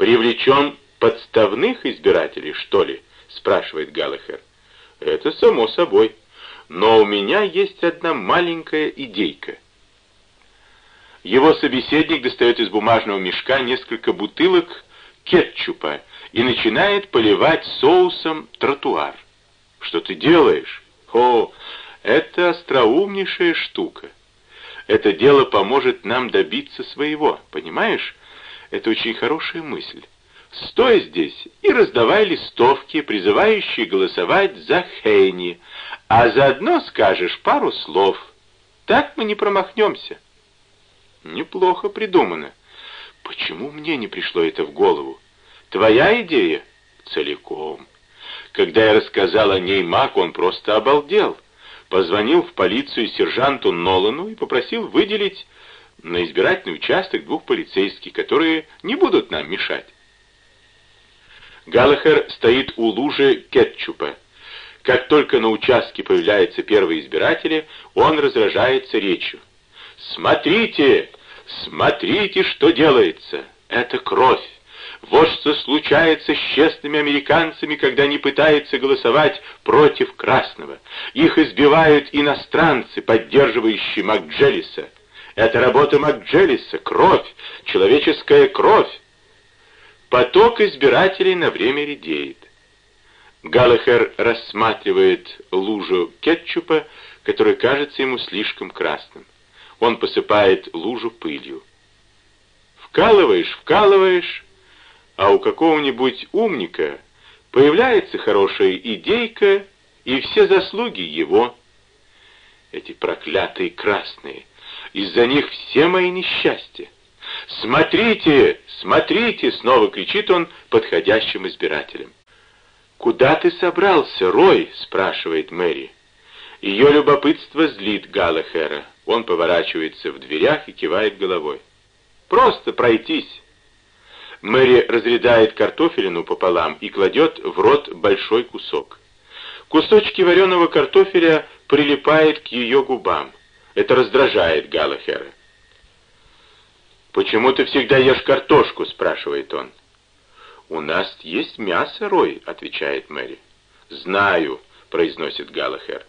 Привлечем подставных избирателей, что ли? спрашивает Галлахер. Это само собой. Но у меня есть одна маленькая идейка. Его собеседник достает из бумажного мешка несколько бутылок кетчупа и начинает поливать соусом тротуар. Что ты делаешь? О, это остроумнейшая штука. Это дело поможет нам добиться своего, понимаешь? Это очень хорошая мысль. Стой здесь и раздавай листовки, призывающие голосовать за Хейни, а заодно скажешь пару слов. Так мы не промахнемся. Неплохо придумано. Почему мне не пришло это в голову? Твоя идея? Целиком. Когда я рассказал о ней Маку, он просто обалдел. Позвонил в полицию сержанту Нолану и попросил выделить на избирательный участок двух полицейских, которые не будут нам мешать. Галлахер стоит у лужи кетчупа. Как только на участке появляются первые избиратели, он разражается речью. «Смотрите! Смотрите, что делается! Это кровь! Вот что случается с честными американцами, когда они пытаются голосовать против красного. Их избивают иностранцы, поддерживающие МакДжеллиса. Это работа МакДжеллиса, кровь, человеческая кровь. Поток избирателей на время редеет. Галлахер рассматривает лужу кетчупа, который кажется ему слишком красным. Он посыпает лужу пылью. Вкалываешь, вкалываешь, а у какого-нибудь умника появляется хорошая идейка, и все заслуги его. Эти проклятые красные, из-за них все мои несчастья. «Смотрите! Смотрите!» — снова кричит он подходящим избирателям. «Куда ты собрался, Рой?» — спрашивает Мэри. Ее любопытство злит Галлахера. Он поворачивается в дверях и кивает головой. «Просто пройтись!» Мэри разрезает картофелину пополам и кладет в рот большой кусок. Кусочки вареного картофеля прилипают к ее губам. Это раздражает Галлахера. «Почему ты всегда ешь картошку?» — спрашивает он. «У нас есть мясо, Рой», — отвечает Мэри. «Знаю», — произносит Галлахер.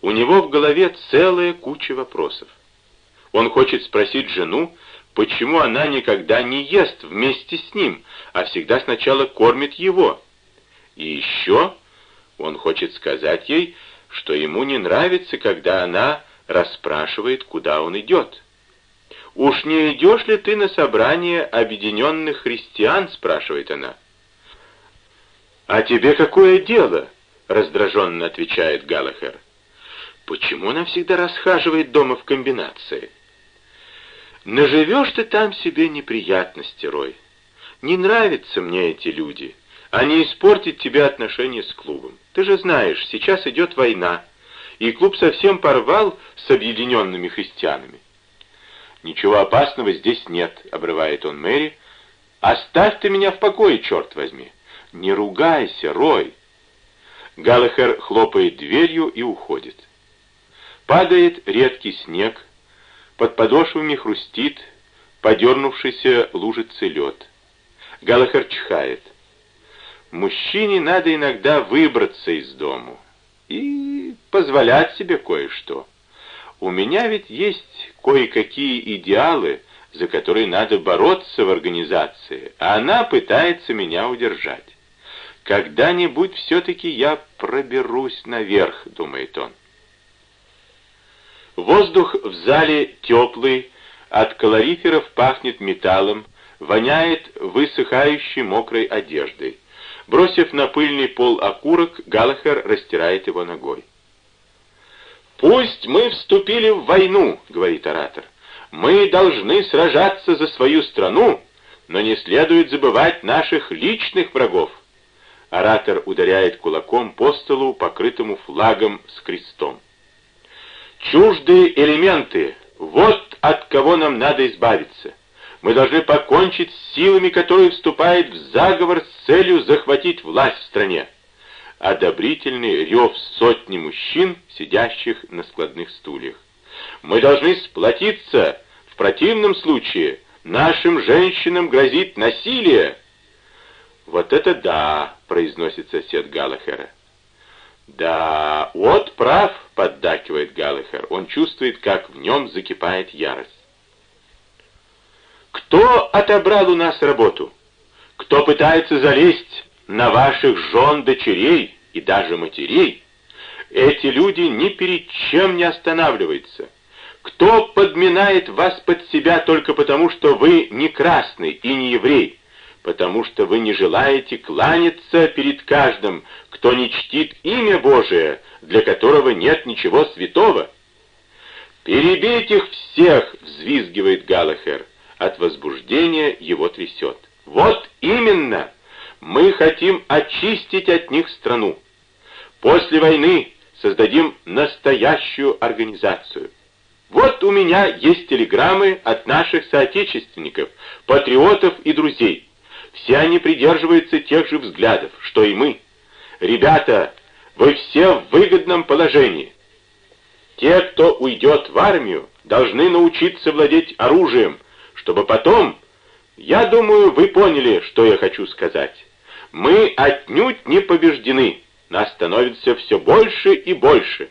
У него в голове целая куча вопросов. Он хочет спросить жену, почему она никогда не ест вместе с ним, а всегда сначала кормит его. И еще он хочет сказать ей, что ему не нравится, когда она расспрашивает, куда он идет. «Уж не идешь ли ты на собрание объединенных христиан?» — спрашивает она. «А тебе какое дело?» — раздраженно отвечает Галахер. «Почему она всегда расхаживает дома в комбинации?» «Наживешь ты там себе неприятности, Рой. Не нравятся мне эти люди. Они испортят тебе отношения с клубом. Ты же знаешь, сейчас идет война, и клуб совсем порвал с объединенными христианами. «Ничего опасного здесь нет», — обрывает он Мэри. «Оставь ты меня в покое, черт возьми!» «Не ругайся, Рой!» Галлахер хлопает дверью и уходит. Падает редкий снег, под подошвами хрустит, подернувшийся лужицы лед. Галлахер чихает. Мужчине надо иногда выбраться из дому и позволять себе кое-что. У меня ведь есть кое-какие идеалы, за которые надо бороться в организации, а она пытается меня удержать. Когда-нибудь все-таки я проберусь наверх, думает он. Воздух в зале теплый, от калориферов пахнет металлом, воняет высыхающей мокрой одеждой. Бросив на пыльный пол окурок, Галлахер растирает его ногой. «Пусть мы вступили в войну», — говорит оратор. «Мы должны сражаться за свою страну, но не следует забывать наших личных врагов». Оратор ударяет кулаком по столу, покрытому флагом с крестом. «Чуждые элементы — вот от кого нам надо избавиться. Мы должны покончить с силами, которые вступают в заговор с целью захватить власть в стране одобрительный рев сотни мужчин, сидящих на складных стульях. «Мы должны сплотиться, в противном случае Нашим женщинам грозит насилие!» «Вот это да!» — произносит сосед Галлахера. «Да, вот прав!» — поддакивает Галлахер. Он чувствует, как в нем закипает ярость. «Кто отобрал у нас работу? Кто пытается залезть на ваших жен, дочерей и даже матерей? Эти люди ни перед чем не останавливаются. Кто подминает вас под себя только потому, что вы не красный и не еврей, потому что вы не желаете кланяться перед каждым, кто не чтит имя Божие, для которого нет ничего святого? «Перебить их всех!» — взвизгивает Галахер. От возбуждения его трясет. «Вот именно! Мы хотим очистить от них страну. После войны создадим настоящую организацию. Вот у меня есть телеграммы от наших соотечественников, патриотов и друзей. Все они придерживаются тех же взглядов, что и мы. Ребята, вы все в выгодном положении. Те, кто уйдет в армию, должны научиться владеть оружием, чтобы потом... Я думаю, вы поняли, что я хочу сказать. Мы отнюдь не побеждены. Нас становится все больше и больше.